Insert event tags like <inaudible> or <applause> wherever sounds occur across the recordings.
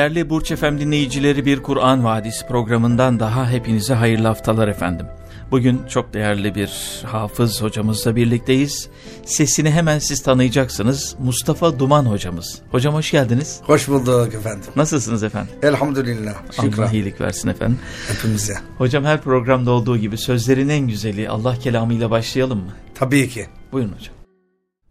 Değerli Burç Efem dinleyicileri bir Kur'an Vadisi programından daha hepinize hayırlı haftalar efendim. Bugün çok değerli bir hafız hocamızla birlikteyiz. Sesini hemen siz tanıyacaksınız. Mustafa Duman hocamız. Hocam hoş geldiniz. Hoş bulduk efendim. Nasılsınız efendim? Elhamdülillah. Şükran. Allah iyilik versin efendim. Hepimize. Hocam her programda olduğu gibi sözlerin en güzeli Allah kelamıyla başlayalım mı? Tabii ki. Buyurun hocam.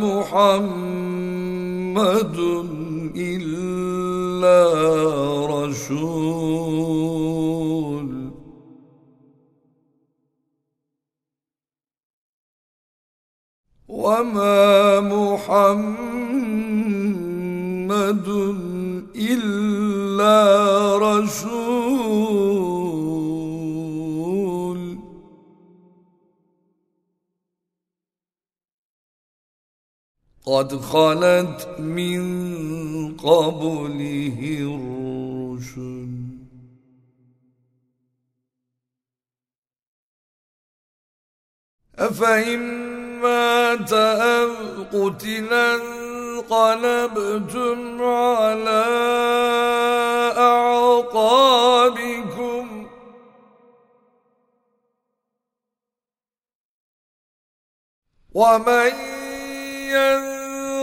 محمد إلا رسول. وما محمد إلا رسول. قد خلت من قبله الرسل. أفإن مات أو قتلا انقلبتم على أعقابكم. ومن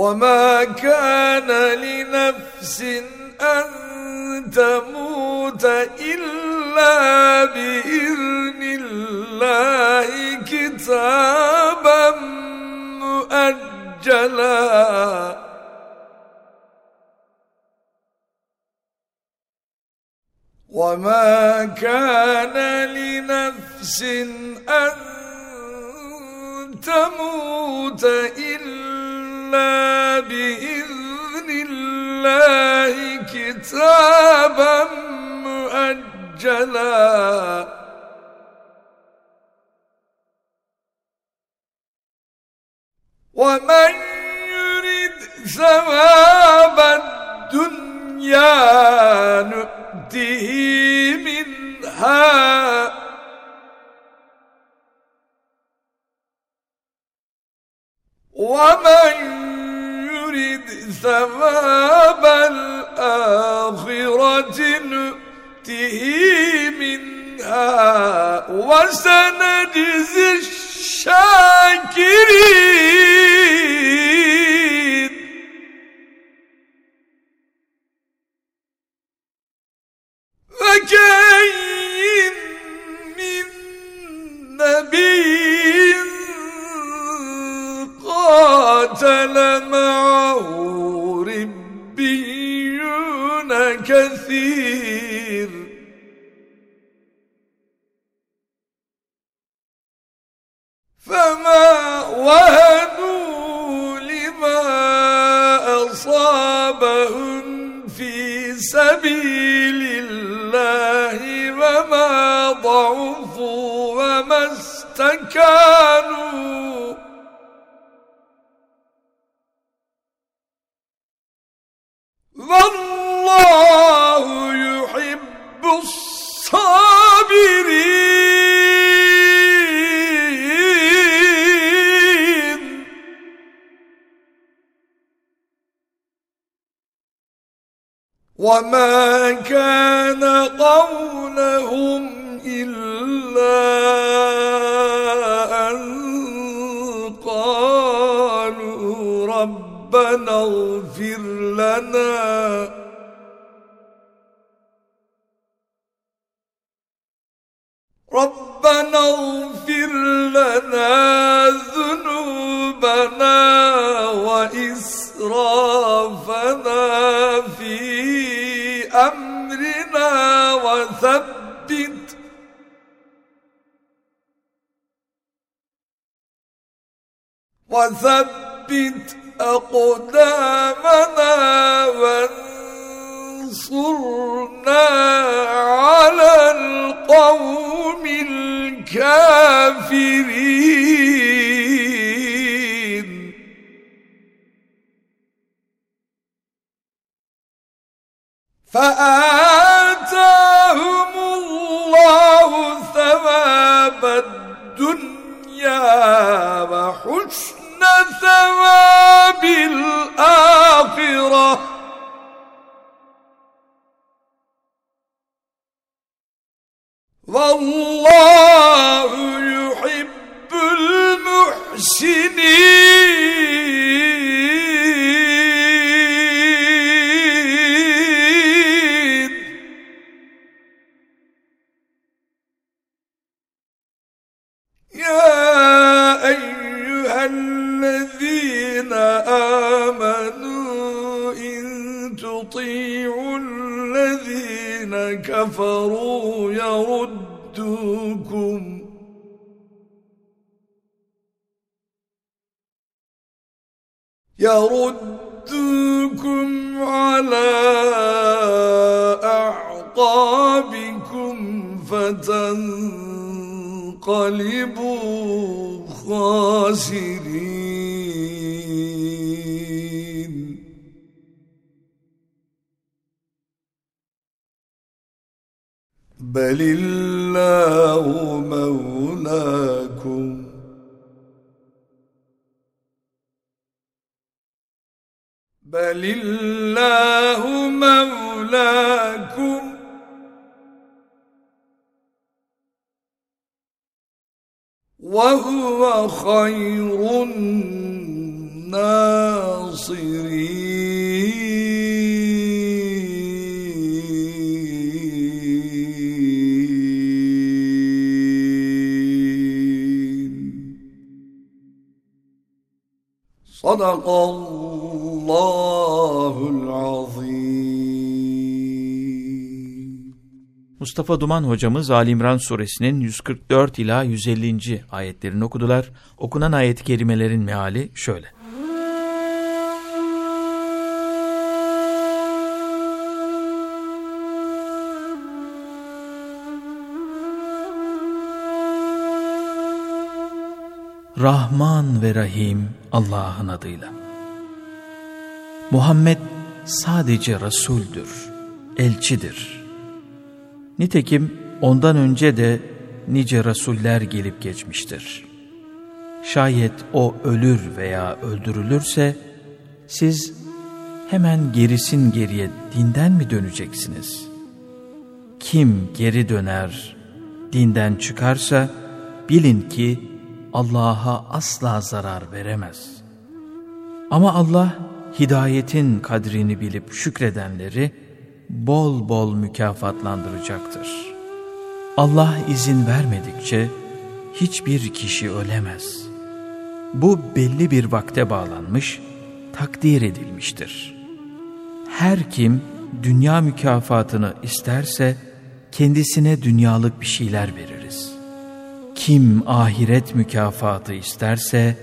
وما كان لنفس أن تموت إلا بإذن الله كتابا مؤجلا. وما كان لنفس أن تموت إلا بإذن الله كتابا مؤجلا. ومن يرد ثواب الدنيا نؤته منها. ومن يرد ثواب الآخرة نؤته منها وسنجزي الشاكرين فكاين من نبي استكانوا والله يحب الصابرين. وما كان قولهم ربنا اغفر لنا. ربنا اغفر لنا ذنوبنا وإسرافنا في أمرنا وثبت وثبت أقدامنا وانصرنا على القوم الكافرين. الله مولاكم. بل الله مولاكم. وهو خير الناصرين. صدق الله العظيم Mustafa Duman hocamız Ali İmran suresinin 144 ila 150. ayetlerini okudular. Okunan ayet-i kerimelerin meali şöyle. Rahman ve Rahim Allah'ın adıyla. Muhammed sadece Resul'dür, elçidir. Nitekim ondan önce de nice Resuller gelip geçmiştir. Şayet o ölür veya öldürülürse, siz hemen gerisin geriye dinden mi döneceksiniz? Kim geri döner, dinden çıkarsa, bilin ki Allah'a asla zarar veremez. Ama Allah hidayetin kadrini bilip şükredenleri bol bol mükafatlandıracaktır. Allah izin vermedikçe hiçbir kişi ölemez. Bu belli bir vakte bağlanmış, takdir edilmiştir. Her kim dünya mükafatını isterse kendisine dünyalık bir şeyler veririz. Kim ahiret mükafatı isterse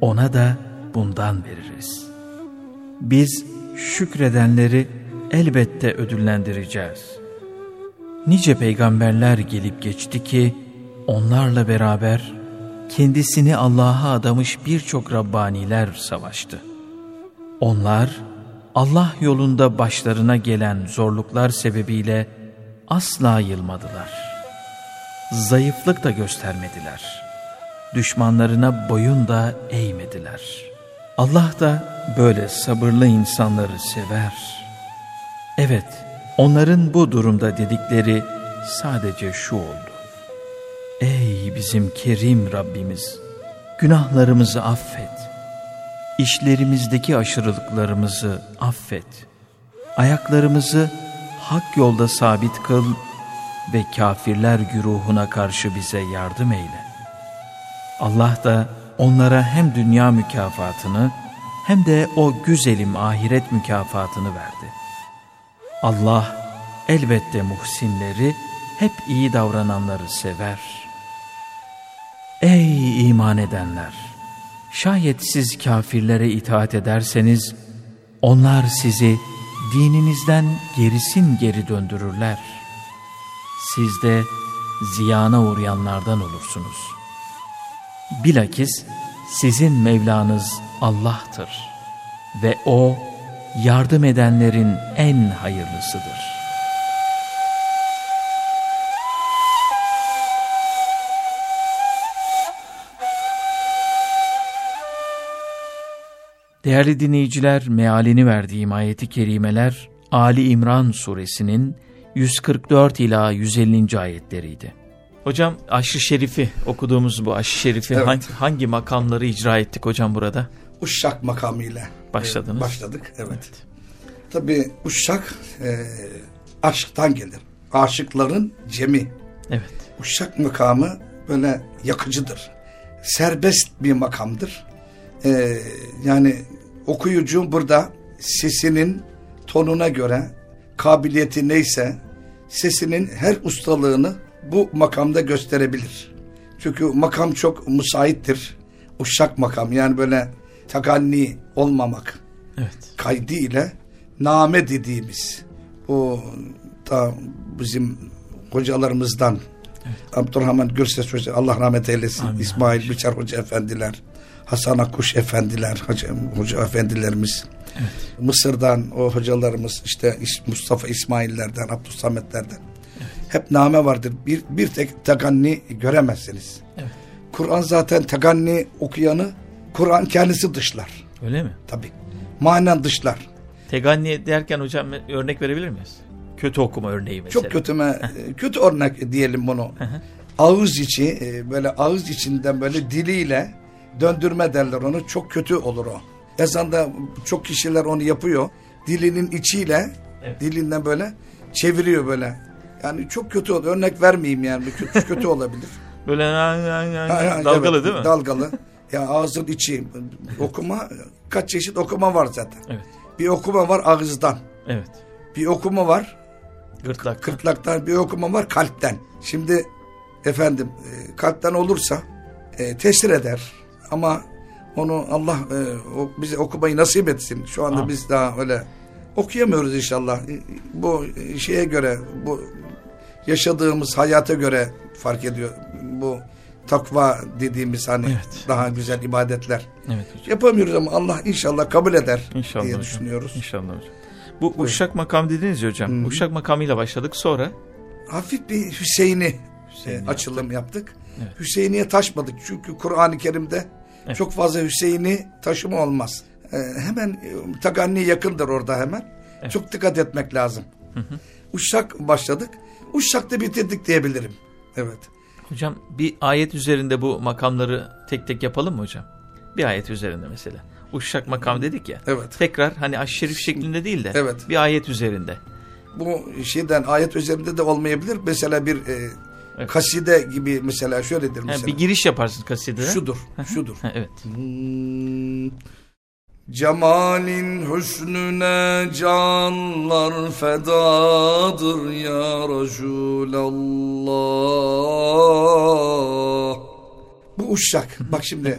ona da bundan veririz. Biz şükredenleri elbette ödüllendireceğiz. Nice peygamberler gelip geçti ki onlarla beraber kendisini Allah'a adamış birçok Rabbaniler savaştı. Onlar Allah yolunda başlarına gelen zorluklar sebebiyle asla yılmadılar. Zayıflık da göstermediler. Düşmanlarına boyun da eğmediler. Allah da böyle sabırlı insanları sever. Evet, onların bu durumda dedikleri sadece şu oldu. Ey bizim kerim Rabbimiz! Günahlarımızı affet. İşlerimizdeki aşırılıklarımızı affet. Ayaklarımızı hak yolda sabit kıl ve kafirler güruhuna karşı bize yardım eyle. Allah da onlara hem dünya mükafatını hem de o güzelim ahiret mükafatını verdi. Allah elbette muhsinleri, hep iyi davrananları sever. Ey iman edenler! Şayet siz kafirlere itaat ederseniz, onlar sizi dininizden gerisin geri döndürürler. Siz de ziyana uğrayanlardan olursunuz. Bilakis sizin Mevlanız Allah'tır ve O yardım edenlerin en hayırlısıdır. Değerli dinleyiciler, mealini verdiğim ayeti kerimeler Ali İmran suresinin 144 ila 150. ayetleriydi. Hocam aşı şerifi okuduğumuz bu aşı şerifi Evet. hangi, hangi makamları icra ettik hocam burada? Uşak makamıyla Başladınız. e, başladık. Evet. Tabii uşak e, aşktan gelir. Aşıkların cemi. Evet. Uşak makamı böyle yakıcıdır. Serbest bir makamdır. E, yani okuyucu burada sesinin tonuna göre kabiliyeti neyse sesinin her ustalığını bu makamda gösterebilir. Çünkü makam çok müsaittir. Uşak makam yani böyle takanni olmamak Evet. kaydı ile name dediğimiz bu da bizim hocalarımızdan Abdurrahman Gürses Hoca Allah rahmet eylesin Amin. İsmail Biçer Hoca efendiler Hasan Akkuş efendiler hoca, hoca efendilerimiz Mısır'dan o hocalarımız işte Mustafa İsmaillerden Abdülsametlerden hep name vardır bir, bir tek taganni göremezsiniz Evet. Kur'an zaten taganni okuyanı Kur'an kendisi dışlar Öyle mi? tabi manen dışlar Teganni derken hocam örnek verebilir miyiz? Kötü okuma örneği mesela. Çok kötüme <laughs> kötü örnek diyelim bunu. ağız içi e, böyle ağız içinden böyle diliyle döndürme derler onu. Çok kötü olur o. Ezanda çok kişiler onu yapıyor. Dilinin içiyle Evet. dilinden böyle çeviriyor böyle. Yani çok kötü olur. Örnek vermeyeyim yani. Kötü, <laughs> kötü olabilir. Böyle dalgalı evet, değil mi? Dalgalı. Ya ağzın içi okuma kaç çeşit okuma var zaten. Evet. Bir okuma var ağızdan. Evet. Bir okuma var Gırtlak. Kırtlaktan bir okuma var kalpten. Şimdi efendim e, kalpten olursa e, tesir eder. Ama onu Allah e, o, bize okumayı nasip etsin. Şu anda Amin. biz daha öyle okuyamıyoruz inşallah. E, Bu şeye göre bu yaşadığımız hayata göre fark ediyor. Bu takva dediğimiz hani Evet. daha güzel ibadetler. Evet hocam. Yapamıyoruz ama Allah inşallah kabul eder İnşallah diye hocam. düşünüyoruz. İnşallah hocam. Bu uşak makam dediniz ya hocam. Uşak makamıyla başladık sonra hafif bir Hüseyin'i Hüseyin'i e, açılım yaptık. Evet. Hüseyin'iye taşmadık çünkü Kur'an-ı Kerim'de Evet. çok fazla Hüseyin'i taşıma olmaz. E, hemen e, Taganni yakındır orada hemen. Evet. Çok dikkat etmek lazım. Uşak başladık. Uşak'ta bitirdik diyebilirim. Evet. hocam bir ayet üzerinde bu makamları tek tek yapalım mı hocam? Bir ayet üzerinde mesela. Uşak makam dedik ya. Evet. Tekrar hani aş şerif şeklinde değil de Evet. bir ayet üzerinde. Bu şeyden ayet üzerinde de olmayabilir. Mesela bir e, Evet. kaside gibi mesela şöyledir Ha, mesela. bir giriş yaparsın kasidede. Şudur. Şudur. Ha, evet. Hmm. Cemalin hüsnüne canlar fedadır ya Resulallah. Bu uşak. Bak şimdi.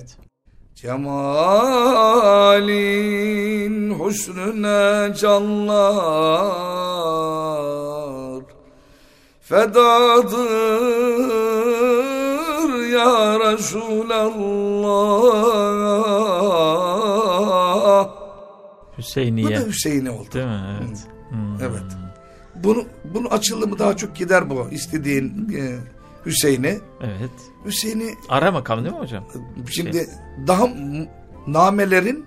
Cemalin husnüne canlar Fedadır ya Resulallah Hüseyniye. Bu da Hüseyin'i oldu. Değil mi? Evet. Hmm. Evet. Bunu, bunun açılımı daha çok gider bu istediğin e, Hüseyin'i. Evet. Hüseyin'i Ara makam değil mi hocam? şimdi daha m- namelerin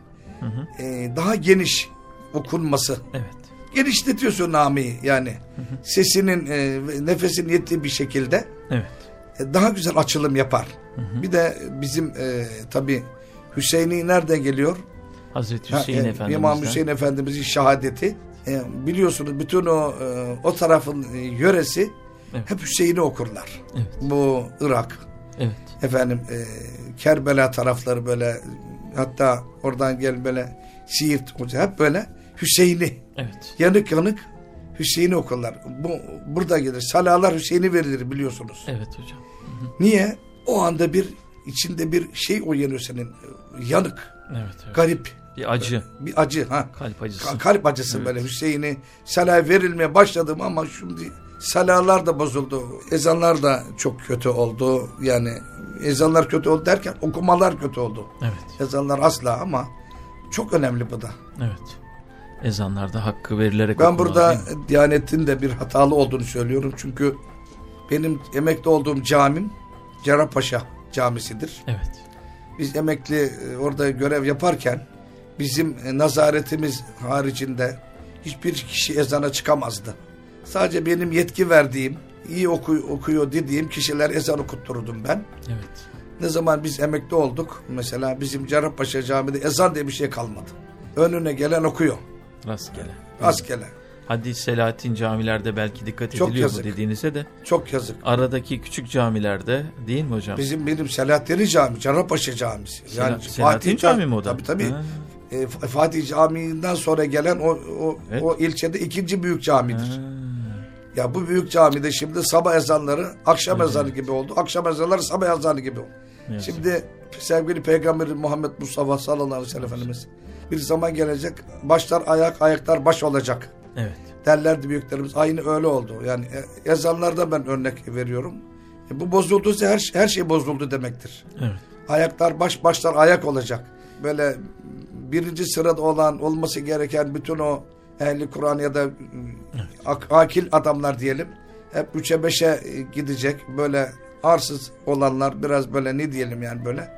e, daha geniş okunması. Evet. Genişletiyorsun nameyi yani. Sesinin e, nefesin yettiği bir şekilde Evet. e, daha güzel açılım yapar. Bir de bizim e, tabi Hüseyin'i nereden geliyor? Hazreti Ha, Hüseyin e, Efendimiz'den. İmam Hüseyin Efendimizin şehadeti. E, biliyorsunuz bütün o e, o tarafın e, yöresi Evet. hep Hüseyin'i okurlar. Evet. Bu Irak, Evet. efendim e, Kerbela tarafları böyle hatta oradan gel böyle Siirt hep böyle Hüseyin'i Evet. yanık yanık Hüseyin'i okurlar. Bu burada gelir. Salalar Hüseyin'i verilir biliyorsunuz. Evet hocam. Niye? O anda bir içinde bir şey uyanıyor senin. Yanık, Evet. evet. garip, Bir acı. bir acı ha. Kalp acısı. Ka- Kalp acısı Evet. böyle Hüseyin'i salah verilmeye başladım ama şimdi salahlar da bozuldu. Ezanlar da çok kötü oldu. Yani ezanlar kötü oldu derken okumalar kötü oldu. Evet. Ezanlar asla ama çok önemli bu da. Evet. Ezanlarda hakkı verilerek Ben okumalı, burada? Diyanet'in de bir hatalı olduğunu söylüyorum. Çünkü benim emekli olduğum camim Cerrahpaşa camisidir. Evet. Biz emekli e, orada görev yaparken bizim e, nazaretimiz haricinde hiçbir kişi ezana çıkamazdı. Sadece benim yetki verdiğim, iyi oku, okuyor dediğim kişiler ezan okuttururdum ben. Evet. Ne zaman biz emekli olduk mesela bizim Cerrahpaşa Camii'de ezan diye bir şey kalmadı. Önüne gelen okuyor. Rastgele. Rastgele. Hadi Selahattin camilerde belki dikkat Çok ediliyor yazık. bu dediğinize de Çok yazık. aradaki küçük camilerde değil mi hocam? Bizim benim Selahattin Cami, Cerrahpaşa Camisi. Sela- Selahattin Cami mi o da? Tabii tabii. Ha. E, Fatih Camii'nden sonra gelen o, o, Evet. o ilçede ikinci büyük camidir. Ha. Ya bu büyük camide şimdi sabah ezanları akşam ezanı gibi oldu. Akşam ezanları sabah ezanı gibi oldu. Yazık. Şimdi sevgili Peygamberimiz Muhammed Mustafa sallallahu aleyhi ve sellem Efendimiz bir zaman gelecek başlar ayak ayaklar baş olacak Evet. derlerdi büyüklerimiz. Aynı öyle oldu. Yani ezanlarda ben örnek veriyorum. E, bu bozulduysa her, her şey bozuldu demektir. Evet. Ayaklar baş başlar ayak olacak. Böyle birinci sırada olan olması gereken bütün o ehli Kur'an ya da ak- akil adamlar diyelim. Hep üçe beşe e, gidecek. Böyle arsız olanlar biraz böyle ne diyelim yani böyle.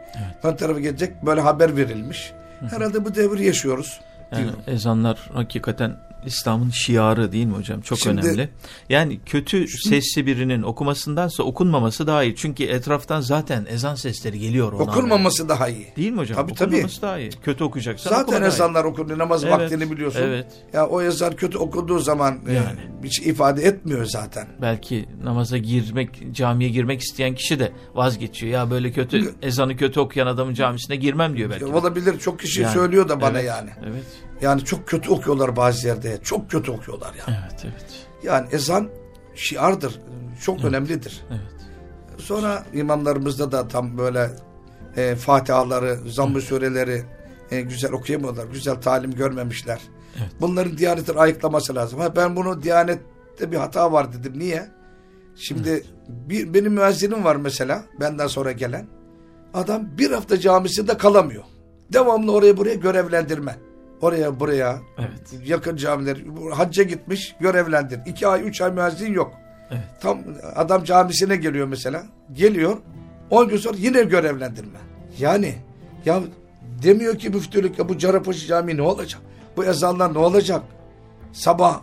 Ön tarafa gelecek böyle haber verilmiş. Herhalde bu devri yaşıyoruz. Yani ezanlar hakikaten İslam'ın şiarı değil mi hocam? Çok Şimdi- önemli. Yani kötü sesli birinin okumasındansa okunmaması daha iyi. Çünkü etraftan zaten ezan sesleri geliyor ona. Okunmaması daha iyi. Değil mi hocam? Tabii, tabii. Okunmaması daha iyi. Kötü okuyacaksan Zaten ezanlar okunuyor. Namaz Evet, vaktini biliyorsun. evet. Ya o ezan kötü okunduğu zaman e, Yani. hiç ifade etmiyor zaten. Belki namaza girmek, camiye girmek isteyen kişi de vazgeçiyor. Ya böyle kötü ezanı kötü okuyan adamın camisine girmem diyor belki. Olabilir çok kişi Yani, söylüyor da bana evet, yani. Evet. Yani çok kötü okuyorlar bazı yerde. Çok kötü okuyorlar yani. Evet, evet. Yani ezan şiardır. Çok önemlidir. Evet. Sonra imamlarımızda da tam böyle e, Fatihaları, zamm-ı sureleri e, güzel okuyamıyorlar. Güzel talim görmemişler. Evet. Bunların Diyanet'in ayıklaması lazım. Ha, ben bunu Diyanet'te bir hata var dedim. Niye? Şimdi bir, benim müezzinim var mesela benden sonra gelen. Adam bir hafta camisinde kalamıyor. Devamlı oraya buraya görevlendirme. Oraya buraya Evet. yakın camiler hacca gitmiş görevlendir. İki ay üç ay müezzin yok. Evet. Tam adam camisine geliyor mesela. Geliyor. 10 gün sonra yine görevlendirme. Yani ya demiyor ki müftülük ya bu Carapaşı Camii ne olacak? Bu ezanlar ne olacak? Sabah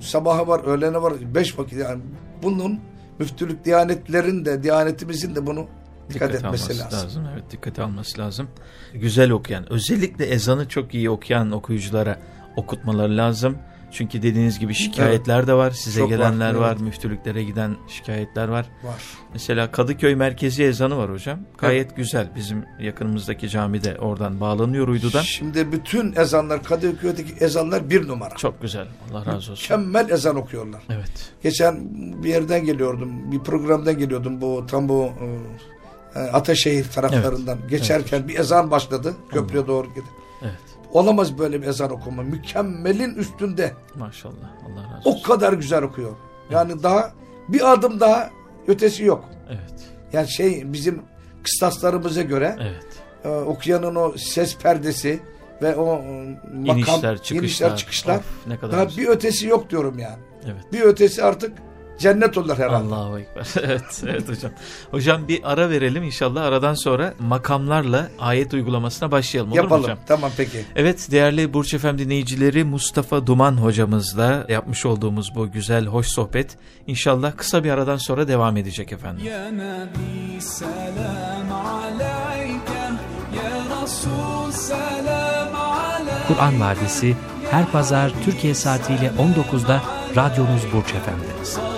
sabahı var, öğlene var, beş vakit yani bunun müftülük diyanetlerin de diyanetimizin de bunu dikkat, etmesi alması lazım. Evet dikkate alması lazım. Güzel okuyan özellikle ezanı çok iyi okuyan okuyuculara okutmaları lazım. Çünkü dediğiniz gibi şikayetler de var. Size Çok var, gelenler var. evet. Müftülüklere giden şikayetler var. Var. Mesela Kadıköy merkezi ezanı var hocam. Gayet güzel. Bizim yakınımızdaki camide oradan bağlanıyor uydudan. Şimdi bütün ezanlar Kadıköy'deki ezanlar bir numara. Çok güzel. Allah razı olsun. Mükemmel ezan okuyorlar. Evet. Geçen bir yerden geliyordum, bir programdan geliyordum bu tam bu e, Ataşehir taraflarından Evet. geçerken Evet. bir ezan başladı. Köprüye doğru gider. Evet. Olamaz böyle bir ezan okuma. Mükemmelin üstünde. Maşallah. Allah razı O olsun. kadar güzel okuyor. Yani daha bir adım daha ötesi yok. Evet. Yani şey bizim kıstaslarımıza göre Evet. e, okuyanın o ses perdesi ve o e, makam, İnişler, çıkışlar. inişler, çıkışlar Of, ne kadar daha bir ötesi yok diyorum yani. Evet. Bir ötesi artık cennet olur herhalde. Allahu Ekber. <laughs> evet, evet hocam. Hocam bir ara verelim inşallah. Aradan sonra makamlarla ayet uygulamasına başlayalım. Olur Yapalım. Hocam? Tamam peki. Evet değerli Burç Efem dinleyicileri Mustafa Duman hocamızla yapmış olduğumuz bu güzel hoş sohbet inşallah kısa bir aradan sonra devam edecek efendim. Ya Nabi selam aleyke ya Resul selam aleyke Kur'an Vadisi her pazar Türkiye saatiyle 19'da radyonuz Burç Efendi'niz.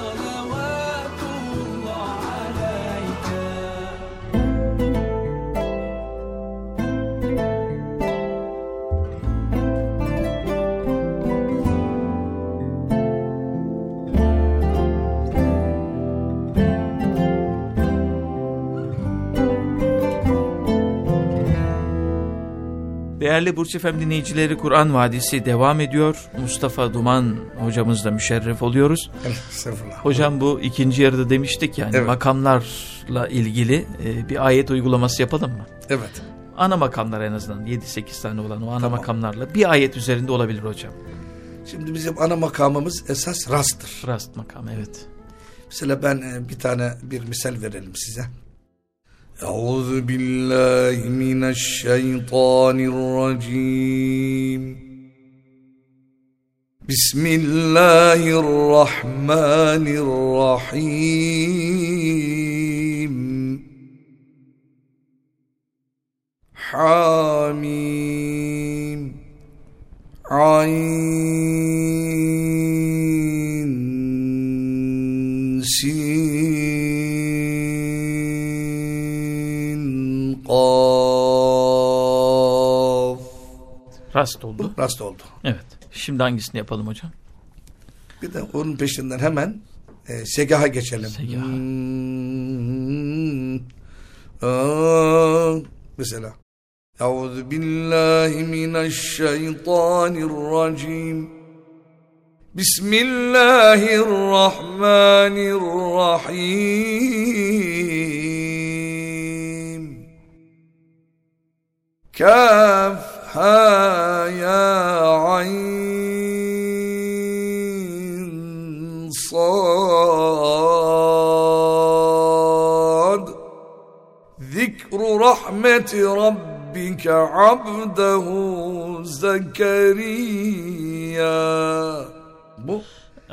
Değerli Burç Efem dinleyicileri Kur'an Vadisi devam ediyor. Mustafa Duman hocamızla müşerref oluyoruz. Hocam bu ikinci yarıda demiştik yani Evet. makamlarla ilgili e, bir ayet uygulaması yapalım mı? Evet. Ana makamlar en azından 7-8 tane olan o ana Tamam. makamlarla bir ayet üzerinde olabilir hocam. Şimdi bizim ana makamımız esas rastır. Rast makamı evet. Mesela ben e, bir tane bir misal verelim size. Euzu billahi mineşşeytanirracim. Bismillahirrahmanirrahim. Hamim. Ayn Rast oldu. Rast oldu. Evet. Şimdi hangisini yapalım hocam? Bir de onun peşinden hemen e, segaha geçelim. Segaha. Hmm. Aa, mesela Euzu billahi mineşşeytanirracim Bismillahirrahmanirrahim Kaf ha ya ayn صاد ذكر رحمة ربك عبده زكريا Bu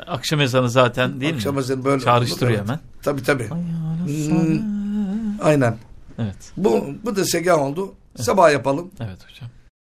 Akşam ezanı zaten değil akşam mi? ezanı böyle Çağrıştırıyor olur, hemen. evet. Tabii tabii. Hmm, aynen. Evet. Bu bu da segah oldu. Sabah yapalım. Evet hocam.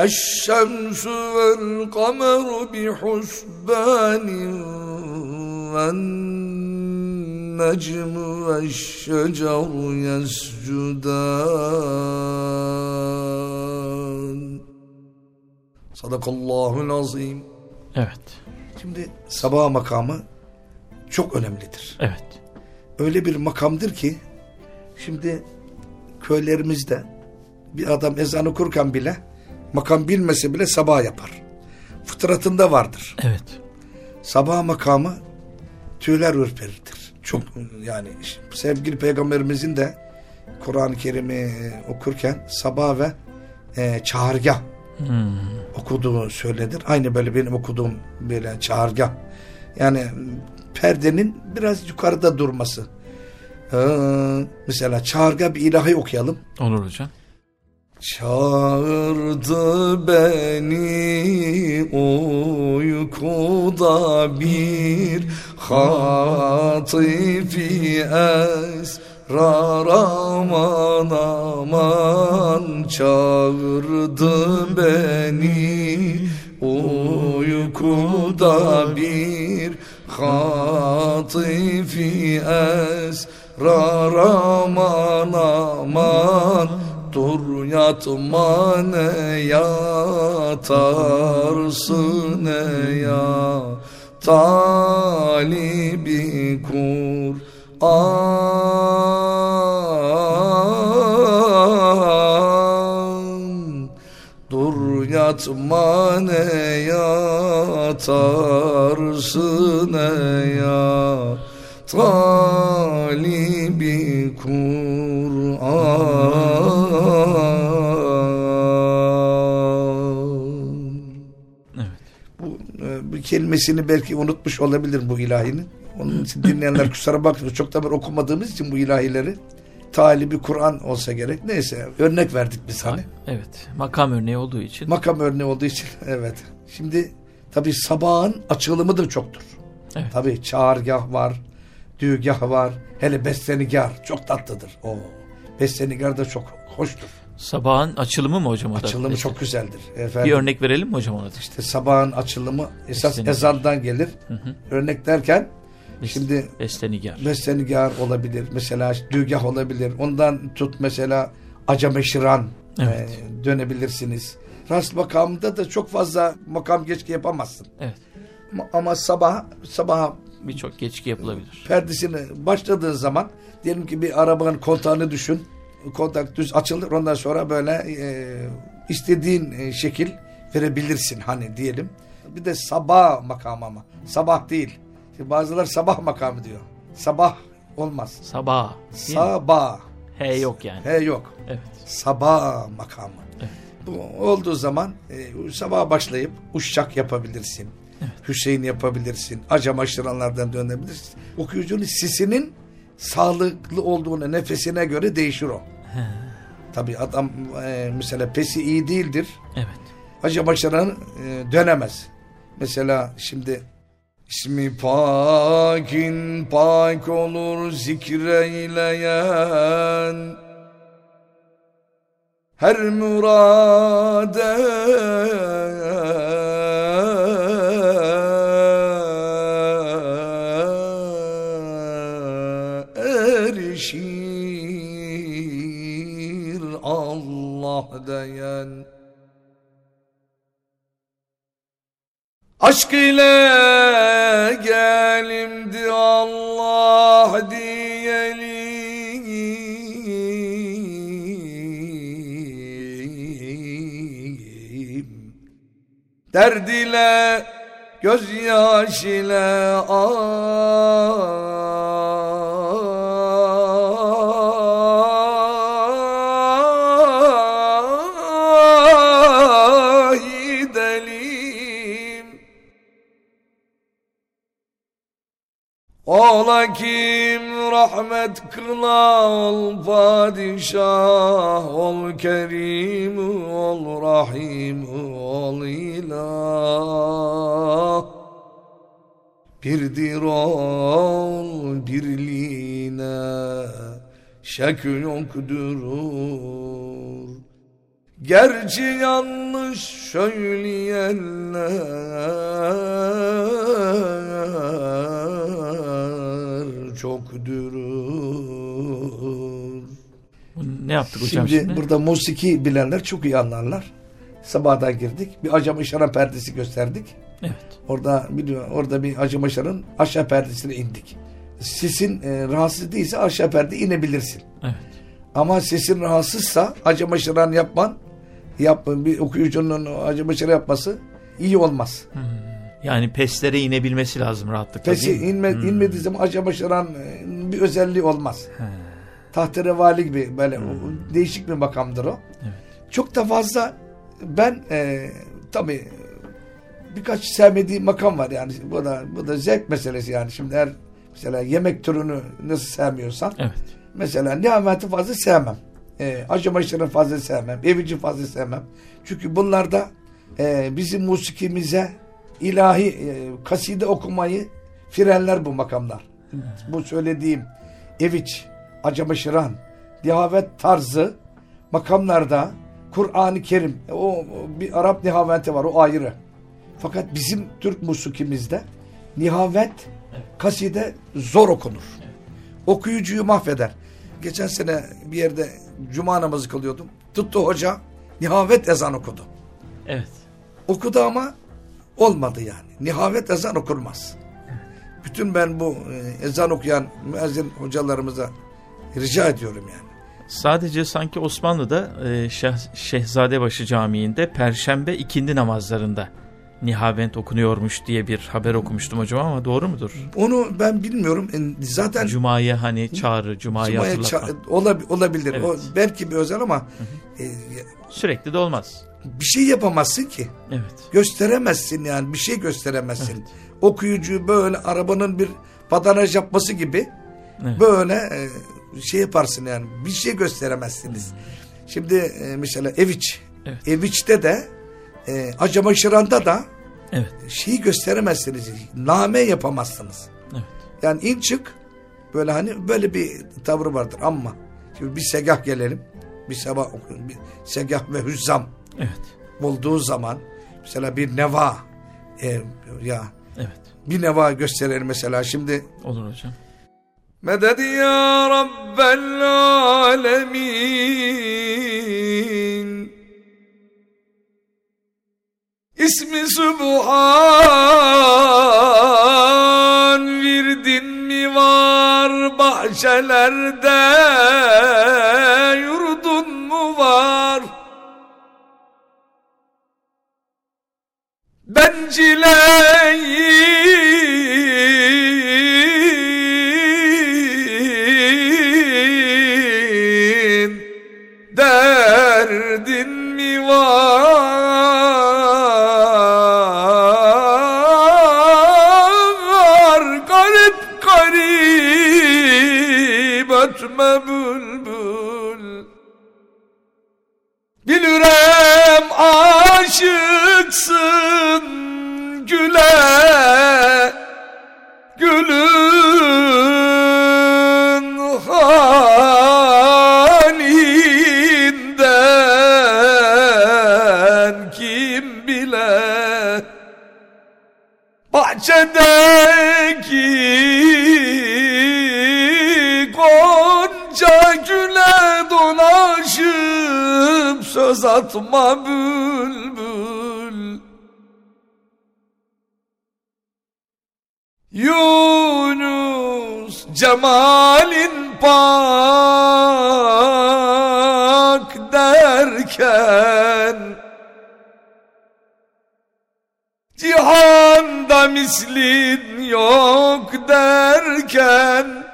الشمس والقمر بحسبان والنجم والشجر يسجدان صدق الله العظيم Evet. Şimdi sabah makamı çok önemlidir. Evet. Öyle bir makamdır ki şimdi köylerimizde bir adam ezan okurken bile makam bilmese bile sabah yapar. Fıtratında vardır. Evet. Sabah makamı tüyler ürperirdir. Çok yani sevgili peygamberimizin de Kur'an-ı Kerim'i okurken sabah ve e, çağırgah Hmm. okuduğu söylenir. Aynı böyle benim okuduğum böyle çağırgah. Yani perdenin biraz yukarıda durması. Ee, mesela çağırga bir ilahi okuyalım. Olur hocam. Çağırdı beni uykuda bir hatifi esrar aman aman Çağırdı beni uykuda bir hatifi esrar aman aman Dur yatma ne yatarsın ne ya. Talibi Kur'an. Dur yatma ne yatarsın ne ya. Talibi Kur'an kelimesini belki unutmuş olabilir bu ilahinin. Onun <laughs> için dinleyenler kusura bakmasın. Çok da okumadığımız için bu ilahileri talibi Kur'an olsa gerek. Neyse örnek verdik biz hani. Evet. Makam örneği olduğu için. Makam örneği olduğu için <laughs> evet. Şimdi tabi sabahın açılımı da çoktur. Evet. Tabi çağırgah var, düğgah var. Hele bestenigar çok tatlıdır. O bestenigar da çok hoştur. Sabahın açılımı mı hocam? Açılımı Mesela? çok güzeldir. Bir Efendim, örnek verelim mi hocam ona da? İşte sabahın açılımı esas Bestenigar. ezandan gelir. Örnek derken Bes- şimdi Bestenigar. bestenigar olabilir. Mesela düğgah olabilir. Ondan tut mesela acameşiran Evet. e, dönebilirsiniz. Rast makamında da çok fazla makam geçki yapamazsın. Evet. Ama, ama sabah sabah Birçok geçki yapılabilir. perdesini başladığın zaman diyelim ki bir arabanın kontağını düşün. Kontak düz açılır. Ondan sonra böyle e, istediğin e, şekil verebilirsin hani diyelim. Bir de sabah makamı ama. Sabah değil. Şimdi bazılar sabah makamı diyor. Sabah olmaz. Sabah. Sabah. H yok yani. He yok. Evet. Sabah makamı. Evet. Bu olduğu zaman e, sabah başlayıp uşak yapabilirsin. Hüseyin yapabilirsin. Acam aşıranlardan dönebilirsin. Okuyucunun sisinin sağlıklı olduğunu nefesine göre değişir o. Tabi adam e, mesela pesi iyi değildir. Evet. Acam aşıran e, dönemez. Mesela şimdi İsmi pakin pak olur zikreyleyen Her murade Aşk ile gelimdi Allah diyelim. Derd ile gözyaş ile ah Ola kim rahmet kıla ol padişah ol kerim ol rahim ol ilah. Birdir ol birliğine şek yoktur. Gerçi yanlış söyleyenler çoktur. Ne yaptık hocam Şimdi, şimdi? burada musiki bilenler çok iyi anlarlar. Sabahdan girdik. Bir acam işaret perdesi gösterdik. Evet. Orada biliyor, orada bir acım işaretin aşağı perdesine indik. Sesin e, rahatsız değilse aşağı perde inebilirsin. Evet. Ama sesin rahatsızsa acama şıran yapman, yap, bir okuyucunun acama şıran yapması iyi olmaz. Yani peslere inebilmesi lazım rahatlıkla Pesi inme, Hmm. inmediği zaman acama şıran e, bir özelliği olmaz. He. Tahterevali gibi böyle o- değişik bir makamdır o. Evet. Çok da fazla ben e, tabii birkaç sevmediği makam var yani. Bu da bu da zevk meselesi yani. Şimdi her mesela yemek türünü nasıl sevmiyorsan Evet. mesela nihameti fazla sevmem. E, acımaşırı fazla sevmem. Evici fazla sevmem. Çünkü bunlarda e, bizim musikimize ilahi e, kaside okumayı frenler bu makamlar. Bu söylediğim eviç, acımaşıran, nihavet tarzı makamlarda Kur'an-ı Kerim o, o bir Arap nihaveti var o ayrı. Fakat bizim Türk musikimizde nihavet kaside zor okunur. Okuyucuyu mahveder. Geçen sene bir yerde cuma namazı kılıyordum. Tuttu hoca nihavet ezan okudu. Evet. Okudu ama olmadı yani. Nihavet ezan okunmaz. Bütün ben bu e, ezan okuyan müezzin hocalarımıza rica ediyorum yani. Sadece sanki Osmanlı'da e, Şeh- Şehzadebaşı Camii'nde Perşembe ikindi namazlarında nihavent okunuyormuş diye bir haber okumuştum hocam ama doğru mudur? Onu ben bilmiyorum. E, Zaten Cuma'ya hani çağrı, Cuma'ya hatırlatma. ça- olab- olabilir. Evet. O belki bir özel ama e, Sürekli de olmaz. Bir şey yapamazsın ki. Evet. Gösteremezsin yani. Bir şey gösteremezsin. Okuyucuyu böyle arabanın bir padanaj yapması gibi Evet. böyle e, şey yaparsın yani. Bir şey gösteremezsiniz. Şimdi e, mesela Eviç. Evet. Eviç'te de e, Acamaşıran'da da Evet. şeyi gösteremezsiniz. Name yapamazsınız. Evet. Yani in çık böyle hani böyle bir tavrı vardır ama şimdi bir segah gelelim. Bir sabah okuyun. Bir segah ve hüzzam Evet. olduğu zaman mesela bir neva e, ya Evet. bir neva gösterelim mesela şimdi Olur hocam. Meded ya Rabbel alemin İsmi Subhan Virdin mi var bahçelerde söz atma bülbül. Yunus cemalin pak derken Cihanda mislin yok derken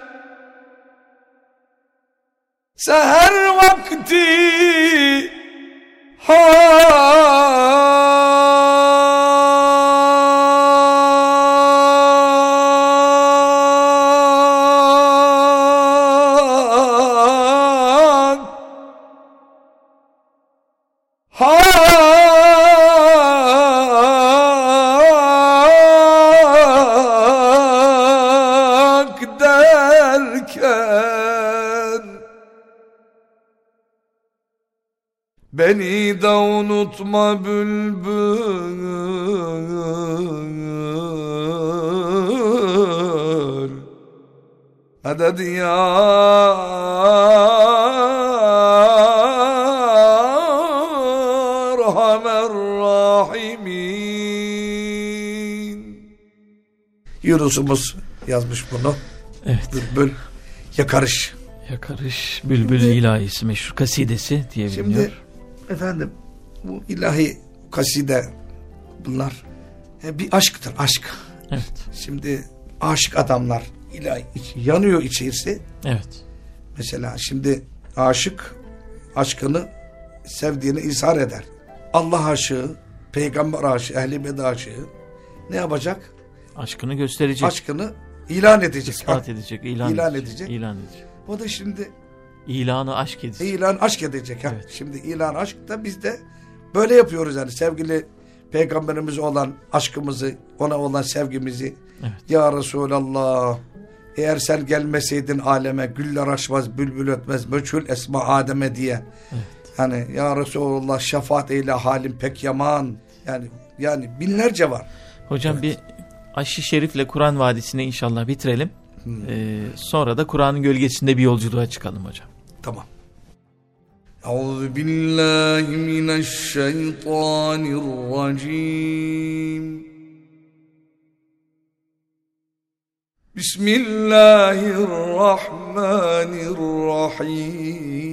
Beni de unutma bülbül Meded ya Erhamer Rahimin Yunus'umuz yazmış bunu. Evet. Bülbül yakarış. Yakarış Bülbül ilahisi meşhur kasidesi diye Şimdi biliniyor. Efendim bu ilahi kaside bunlar e, bir aşktır aşk. Evet. Şimdi aşık adamlar ilahi yanıyor içerisi. Evet. Mesela şimdi aşık aşkını sevdiğini izhar eder. Allah aşığı peygamber aşığı, ehli bed aşığı ne yapacak? Aşkını gösterecek. Aşkını ilan edecek. ispat edecek, ilan, İlan edecek, edecek. İlan edecek. O da şimdi İlanı aşk edecek. ilan aşk edecek. Ha. Evet. Şimdi ilan aşk da biz de böyle yapıyoruz yani sevgili peygamberimize olan aşkımızı, ona olan sevgimizi. Evet. Ya Resulallah eğer sen gelmeseydin aleme güller açmaz, bülbül ötmez, möçül esma Adem'e diye. Yani ya Resulallah şefaat eyle halim pek yaman. Yani yani binlerce var. Hocam bir aşı şerifle Kur'an Vadisi'ne inşallah bitirelim. Hmm. Ee, sonra da Kur'an'ın gölgesinde bir yolculuğa çıkalım hocam. Tamam. Euzu billahi mineşşeytanirracim. Bismillahirrahmanirrahim.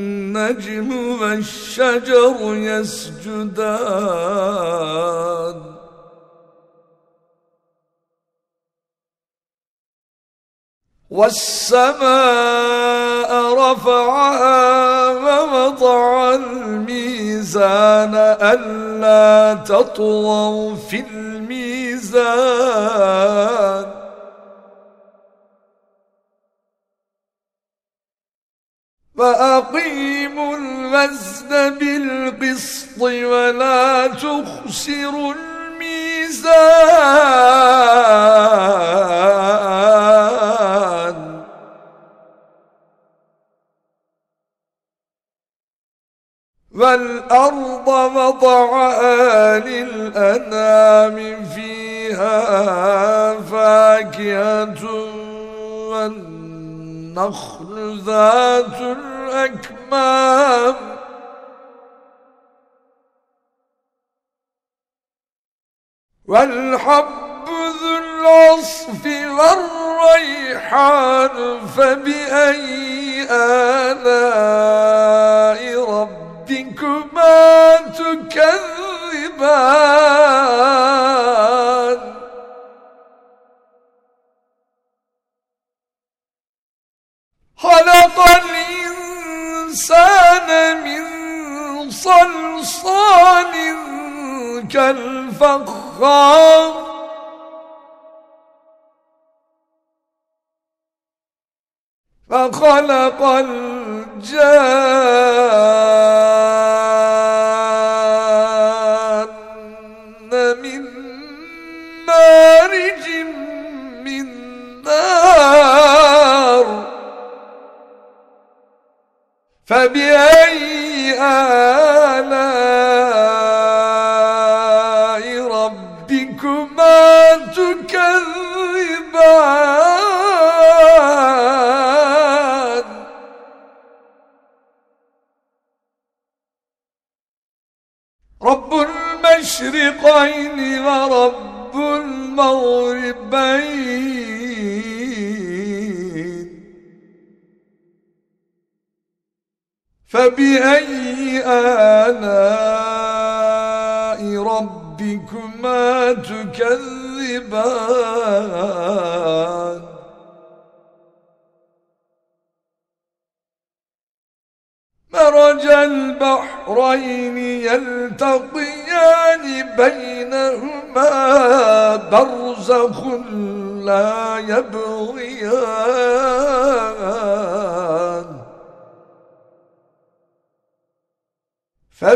والنجم والشجر يسجدان. والسماء رفعها ووضع الميزان ألا تطغوا في الميزان. فأقيموا الوزن بالقسط ولا تخسروا الميزان. والأرض وضعها للأنام فيها فاكهة والنخل ذات الأكمام. والحب ذو العصف والريحان فبأي آلاء ربكما تكذبان؟ خلق الإنسان من صلصال كالفخار. فخلق الجان فبأي آلاء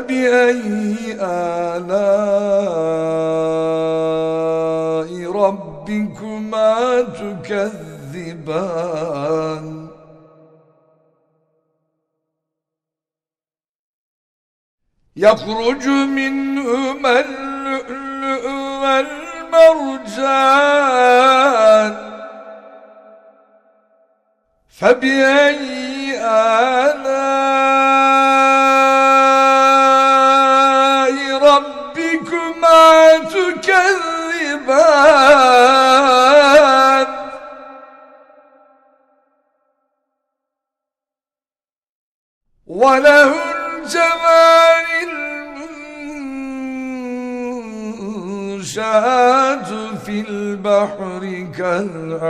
فبأي آلاء ربكما تكذبان؟ يخرج العباد. وله الجمال المنشآت في البحر كالأعلام.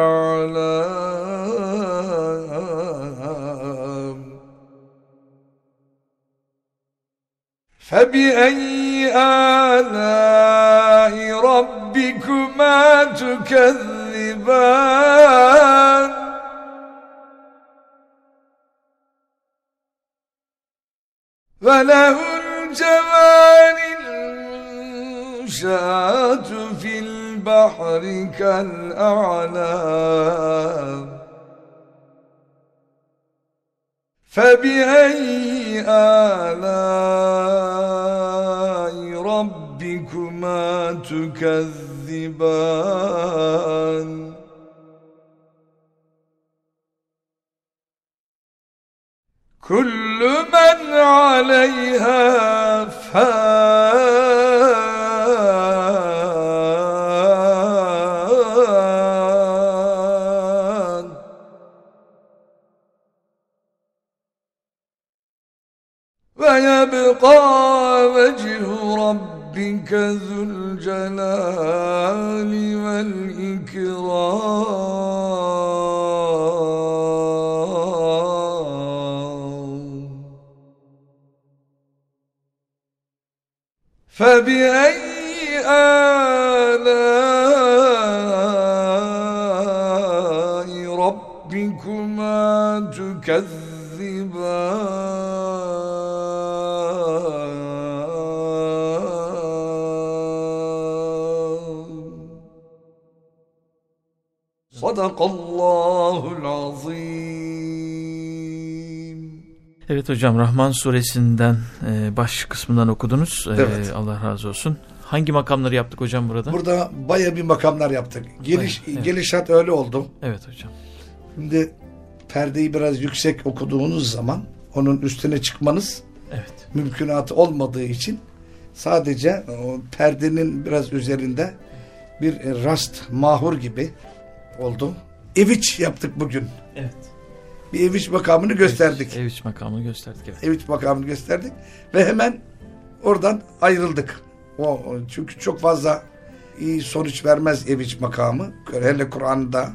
فبأي آلاء ربكما تكذبان. فله الجمال المنشآت في البحر كالأعلام. فبأي آلاء ربكما تكذبان كل من عليها فان. ويبقى وجه ربك ذو الجلال والإكرام. فبأي آلاء ربكما تكذبان؟ Sadakallahu'l-Azim. Evet hocam Rahman suresinden e, baş kısmından okudunuz. E, evet. Allah razı olsun. Hangi makamları yaptık hocam burada? Burada baya bir makamlar yaptık. Geliş, baya, evet. Gelişat öyle oldu. Evet hocam. Şimdi perdeyi biraz yüksek okuduğunuz zaman onun üstüne çıkmanız evet. mümkünatı olmadığı için sadece o perdenin biraz üzerinde bir e, rast mahur gibi oldu. Eviç yaptık bugün. Evet. Bir eviç makamını gösterdik. Ev iç makamını gösterdik evet. Eviç makamını gösterdik ve hemen oradan ayrıldık. O çünkü çok fazla iyi sonuç vermez eviç makamı. Hele Kur'an'da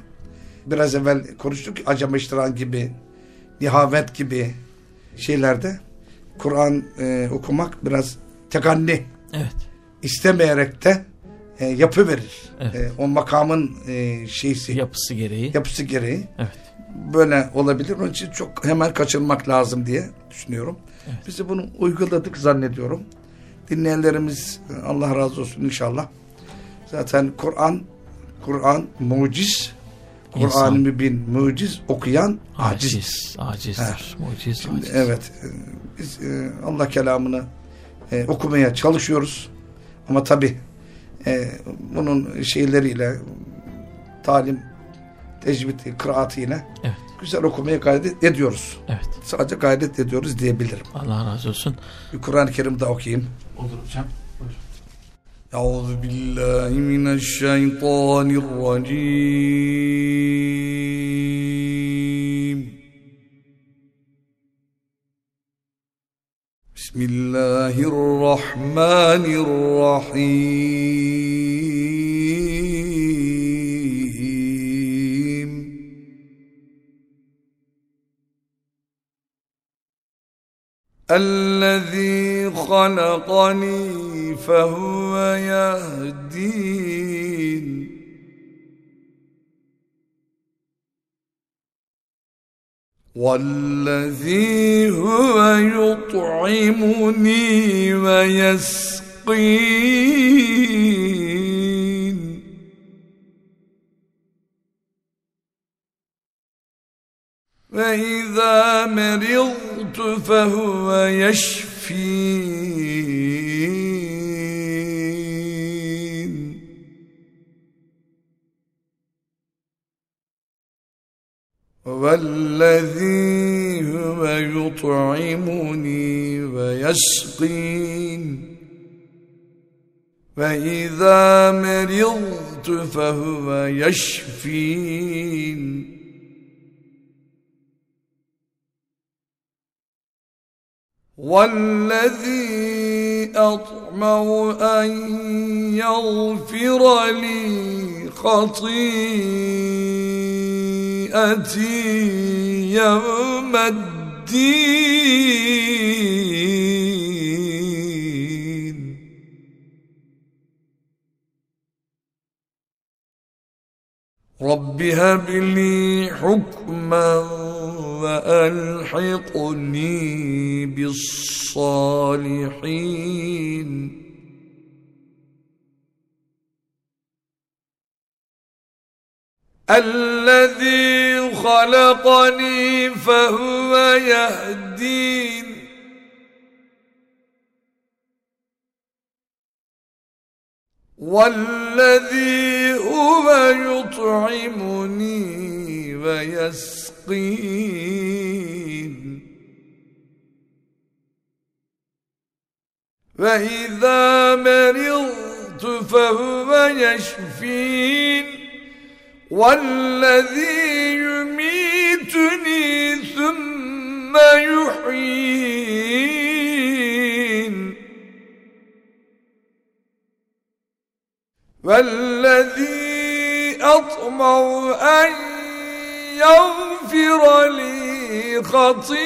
biraz evvel konuştuk ki Acem İştiran gibi, Nihavet gibi şeylerde Kur'an e, okumak biraz tekanni Evet. istemeyerek de e, yapıverir. Evet. E, o makamın e, şeysi, Yapısı gereği. yapısı gereği Evet. böyle olabilir. Onun için çok hemen kaçırmak lazım diye düşünüyorum. Biz de bunu uyguladık zannediyorum. Dinleyenlerimiz Allah razı olsun inşallah. Zaten Kur'an Kur'an muciz. Kur'an-ı Mübin muciz okuyan aciz. Aciz. Acizdir. Muciz. Şimdi aciz. evet e, biz e, Allah kelamını e, okumaya çalışıyoruz. Ama tabi bunun şeyleriyle talim, tecvid, kıraatiyle Evet. güzel okumaya gayret ediyoruz. Evet. Sadece gayret ediyoruz diyebilirim. Allah razı olsun. Bir Kur'an-ı Kerim de okuyayım. Olur hocam. Buyurun. أعوذ بالله من الشيطان الرجيم بسم الله الرحمن الرحيم. الذي خلقني فهو يهدين. والذي هو يطعمني ويسقين. وإذا مرضت فهو يشفين. والذي هو يطعمني ويسقين فإذا مرضت فهو يشفين والذي أطمع أن يغفر لي خطيئتي يوم الدين. رب هب لي حكما وألحقني بالصالحين. الذي خلقني فهو يهدين. والذي هو يطعمني ويسقين. وإذا مرضت فهو يشفين. والذي يميتني ثم يحيين. والذي أطمع أن يغفر لي خطيئتي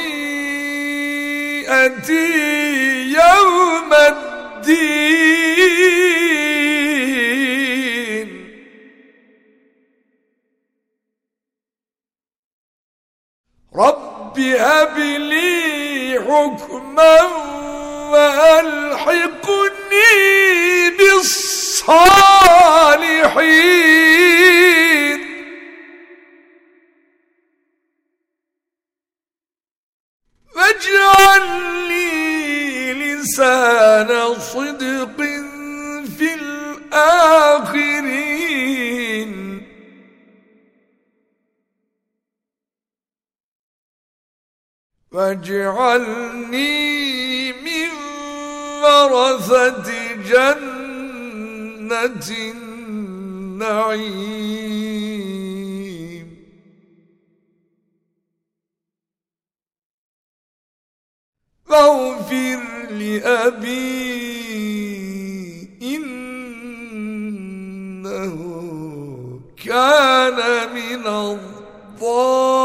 يوم الدين. رب هب لي حكما وألحقني بالصالحين. واجعل لي لسان صدق في الآخرين. واجعلني من ورثة جنة النعيم. واغفر لأبي إنه كان من الضالين.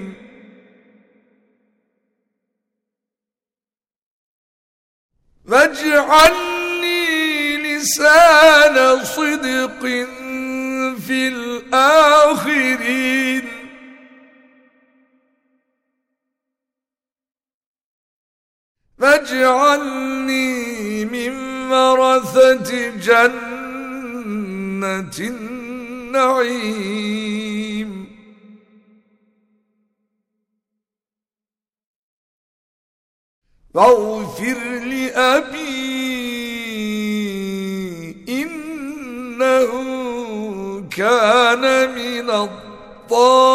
واجعلني لسان صدق في الآخرين. واجعلني من ورثة جنة النعيم. واغفر لأبي إنه كان من الضالين.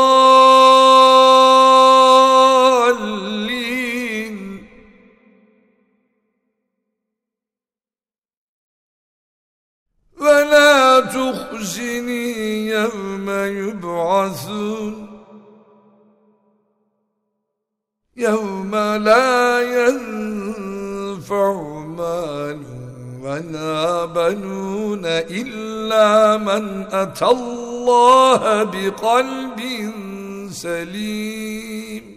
ولا تخزني يوم يبعثون. يوم لا ينفع مال ولا بنون إلا من أتى الله بقلب سليم.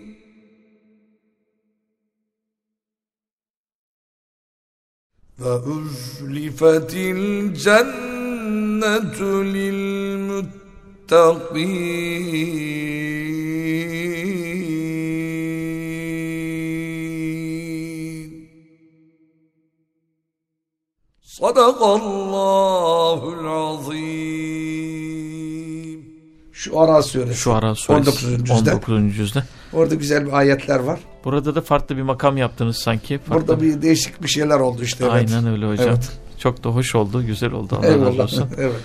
وأزلفت الجنة للمتقين. Sadakallahul azim. Şu ara suresi. Şu ara suresi 19. cüzde. 19. cüzde. Orada güzel bir ayetler var. Burada da farklı bir makam yaptınız sanki. Farklı Burada bir değişik bir şeyler oldu işte. Evet. Aynen öyle hocam. Evet. Çok da hoş oldu, güzel oldu. Allah razı Eyvallah. olsun. <laughs> evet.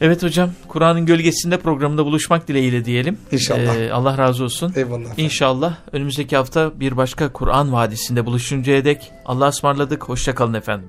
Evet hocam, Kur'an'ın gölgesinde programında buluşmak dileğiyle diyelim. İnşallah. Ee, Allah razı olsun. Eyvallah. efendim. İnşallah önümüzdeki hafta bir başka Kur'an Vadisi'nde buluşuncaya dek Allah'a ısmarladık. Hoşçakalın efendim.